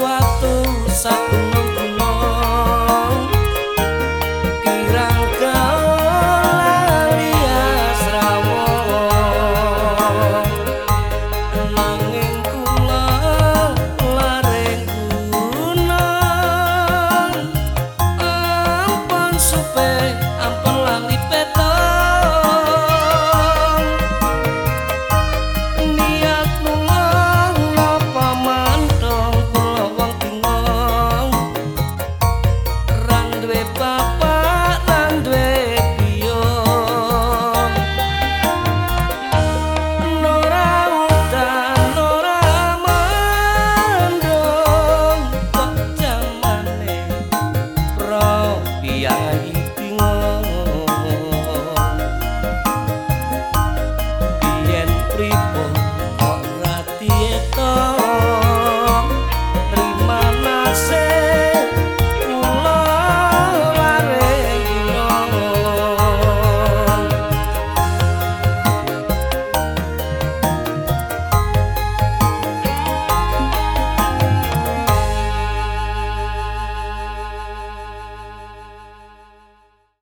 waktu satu